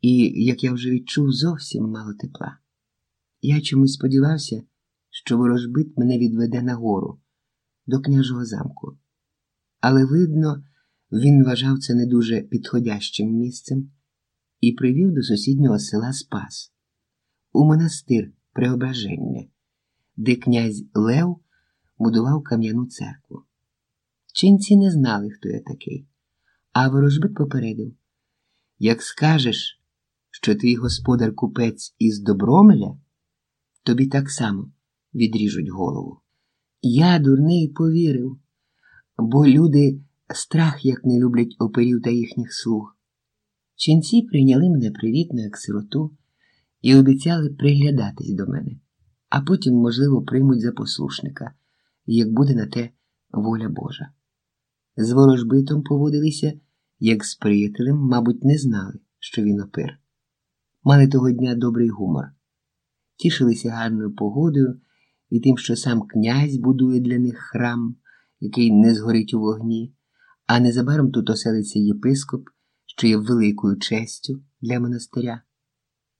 і, як я вже відчув, зовсім мало тепла. Я чомусь сподівався, що ворожбит мене відведе нагору, до княжого замку. Але, видно, він вважав це не дуже підходящим місцем і привів до сусіднього села Спас у монастир Преображення, де князь Лев будував кам'яну церкву. Чинці не знали, хто я такий, а ворожбит попередив як скажеш, що твій господар купець із Добромеля, тобі так само відріжуть голову. Я, дурний, повірив, бо люди страх як не люблять оперів та їхніх слуг. Ченці прийняли мене привітно, як сироту, і обіцяли приглядатись до мене, а потім, можливо, приймуть за послушника, як буде на те воля Божа. З ворожбитом поводилися, як з приятелем, мабуть, не знали, що він опер. Мали того дня добрий гумор, тішилися гарною погодою і тим, що сам князь будує для них храм, який не згорить у вогні, а незабаром тут оселиться єпископ, що є великою честю для монастиря.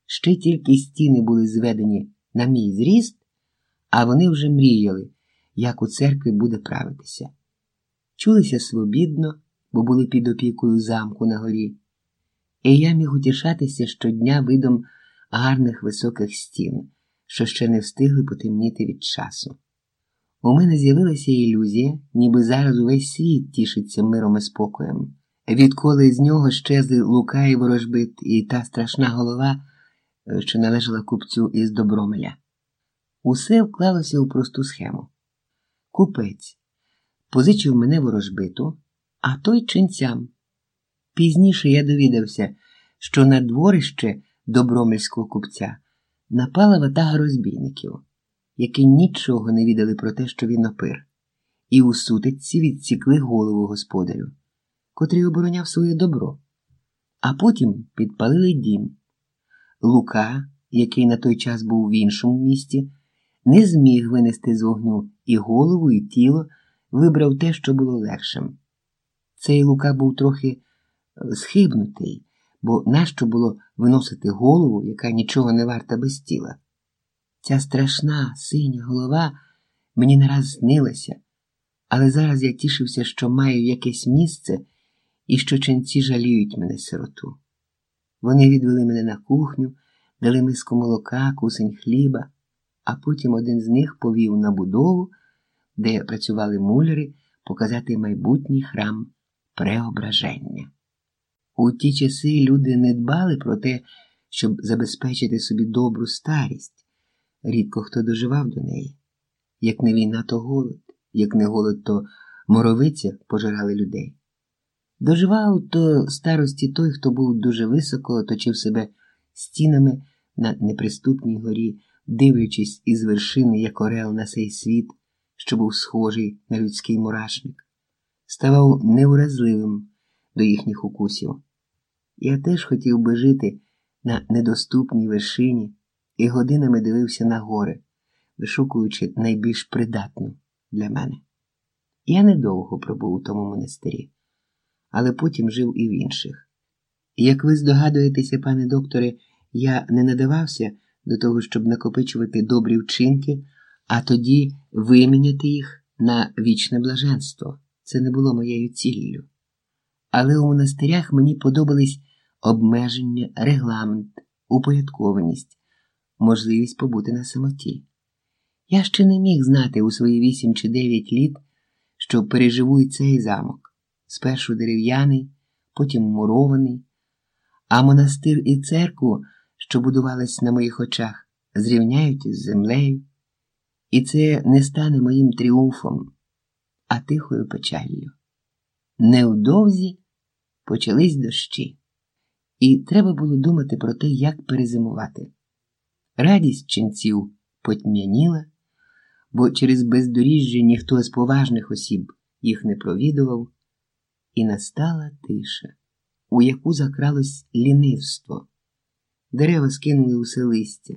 Ще тільки стіни були зведені на мій зріст, а вони вже мріяли, як у церкві буде правитися. Чулися свобідно, бо були під опікою замку на горі, і я міг утішатися щодня видом гарних високих стін, що ще не встигли потемніти від часу. У мене з'явилася ілюзія, ніби зараз увесь світ тішиться миром і спокоєм. Відколи з нього щезли лука і ворожбит, і та страшна голова, що належала купцю із Добромеля. Усе вклалося у просту схему. Купець позичив мене ворожбиту, а той ченцям. Пізніше я довідався, що на дворище добромельського купця напала ватага розбійників, які нічого не відали про те, що він опир, і у сутичці відсікли голову господарю, котрий обороняв своє добро, а потім підпалили дім. Лука, який на той час був в іншому місті, не зміг винести з вогню і голову, і тіло, вибрав те, що було легшим. Цей Лука був трохи схибнутий, бо нащо було виносити голову, яка нічого не варта без тіла? Ця страшна синя голова мені не раз снилася, але зараз я тішився, що маю якесь місце і що ченці жаліють мене сироту. Вони відвели мене на кухню, дали миску молока, кусень хліба, а потім один з них повів на будову, де працювали муляри, показати майбутній храм преображення. У ті часи люди не дбали про те, щоб забезпечити собі добру старість. Рідко хто доживав до неї. Як не війна, то голод, як не голод, то моровиця пожирали людей. Доживав до старості той, хто був дуже високо, оточив себе стінами на неприступній горі, дивлячись із вершини, як орел на цей світ, що був схожий на людський мурашник, ставав невразливим до їхніх укусів. Я теж хотів би жити на недоступній вершині і годинами дивився на гори, вишукуючи найбільш придатну для мене. Я недовго пробув у тому монастирі, але потім жив і в інших. Як ви здогадуєтеся, пане докторе, я не надавався до того, щоб накопичувати добрі вчинки, а тоді виміняти їх на вічне блаженство. Це не було моєю ціллю. Але у монастирях мені подобались обмеження, регламент, упорядкованість, можливість побути на самоті. Я ще не міг знати у свої вісім чи дев'ять літ, що переживу і цей замок, спершу дерев'яний, потім мурований, а монастир і церкву, що будувались на моїх очах, зрівняють із землею, і це не стане моїм тріумфом, а тихою печаллю. Невдовзі почались дощі, і треба було думати про те, як перезимувати. Радість ченців потьмяніла, бо через бездоріжжя ніхто з поважних осіб їх не провідував, і настала тиша, у яку закралось лінивство. Дерева скинули усе листя,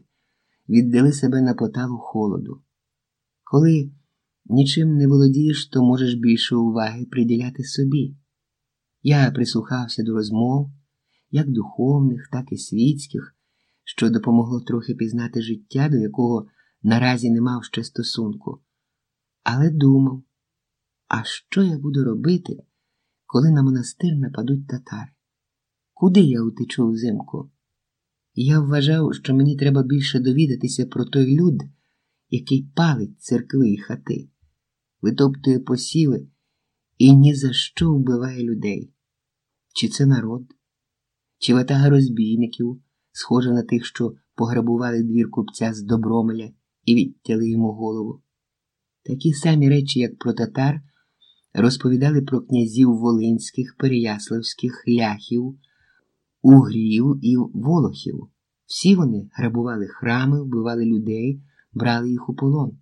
віддали себе на поталу холоду. Коли нічим не володієш, то можеш більше уваги приділяти собі. Я прислухався до розмов як духовних, так і світських, що допомогло трохи пізнати життя, до якого наразі не мав ще стосунку. Але думав, а що я буду робити, коли на монастир нападуть татари? Куди я утечу взимку? Я вважав, що мені треба більше довідатися про той люд, який палить церкви і хати, витоптує посіви і ні за що вбиває людей. Чи це народ, чи ватага розбійників, схожа на тих, що пограбували двір купця з Добромеля і відтяли йому голову. Такі самі речі, як про татар, розповідали про князів Волинських, Переяславських, ляхів, угрів і волохів. Всі вони грабували храми, вбивали людей, брали їх у полон.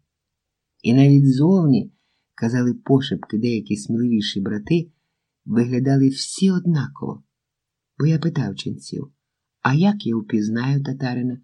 І навіть зовні, казали пошепки деякі сміливіші брати, виглядали всі однаково. Бо я питав ченців, а як я впізнаю татарина?